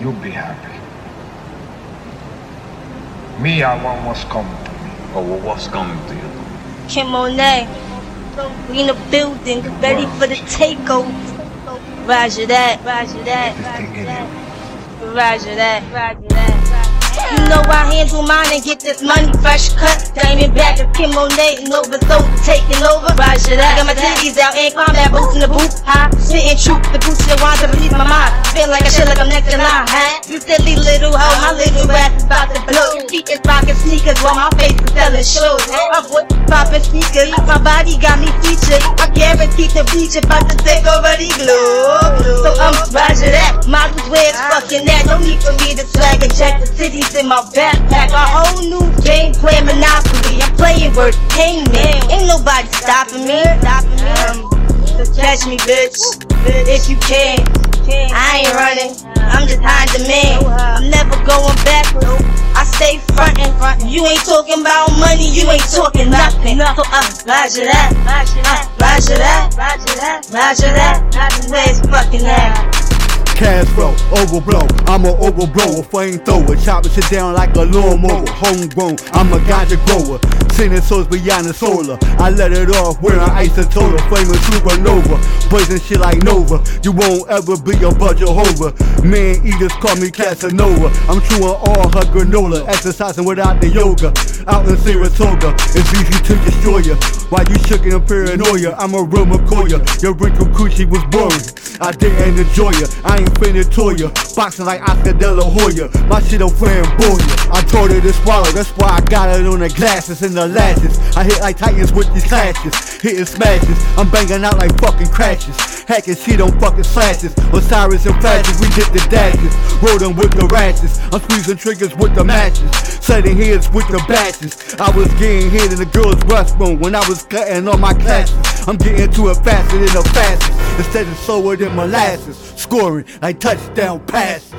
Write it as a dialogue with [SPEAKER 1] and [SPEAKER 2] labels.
[SPEAKER 1] you'll be happy. Me, I want what's coming to me.
[SPEAKER 2] Oh, well, what's coming to you?
[SPEAKER 3] Kim Monet. We in the building, ready for the takeover. Roger that, roger that,
[SPEAKER 1] This thing in here.
[SPEAKER 3] roger that, roger that. Handle mine and get this money fresh cut. Diamond back of Kim Monet and overthrow taking over. Roger that. Got my titties out in combat boots in the booth. High, spitting truth. The boots that want to release my mind. Feel like I shit like I'm next in line, huh? You silly little hoe, my little ass is about to blow. Keeping rockin' sneakers while my face is telling shows. My voice poppin' sneakers, my body got me featured. I guarantee the beach about to take over the globe. So I'm Roger that. Models where it's fucking that. No need for me to swag and check the cities in my backpack. A whole new game plan monopoly. I'm playing word hangman. Ain't nobody stopping me. Me. Um, so catch me, bitch, if you can. You ain't talking about money. You ain't talking nothing. So uh, Roger that. Uh, Roger that. Roger that. Roger that. Where's fucking at?
[SPEAKER 4] Cash flow, overblow, I'm an overblower, flamethrower, chopping shit down like a lawnmower, homegrown, I'm a ganja grower, sending souls beyond the solar, I let it off wearing total, flaming supernova, blazing shit like Nova, you won't ever be a budget hover, man eaters call me Casanova, I'm chewing all her granola, exercising without the yoga, out in Saratoga, it's easy to destroy ya, while you shook in paranoia, I'm a real McCoya, your wrinkled coochie was boring, I didn't enjoy ya, I ain't finna toy ya. Boxing like Oscar De La Hoya. My shit a flamboyant. I told her to swallow, that's why I got it on the glasses and the lashes. I hit like Titans with these clashes. Hitting smashes, I'm banging out like fucking crashes. Hacking shit on fucking slashes. Osiris and flashes, we did the dashes. Rolling with the rashes. I'm squeezing triggers with the matches. Setting heads with the batches. I was getting hit in the girls' restroom when I was cutting all my classes. I'm getting to it faster than the fastest. Instead of slower than molasses. Scoring like touchdown passes.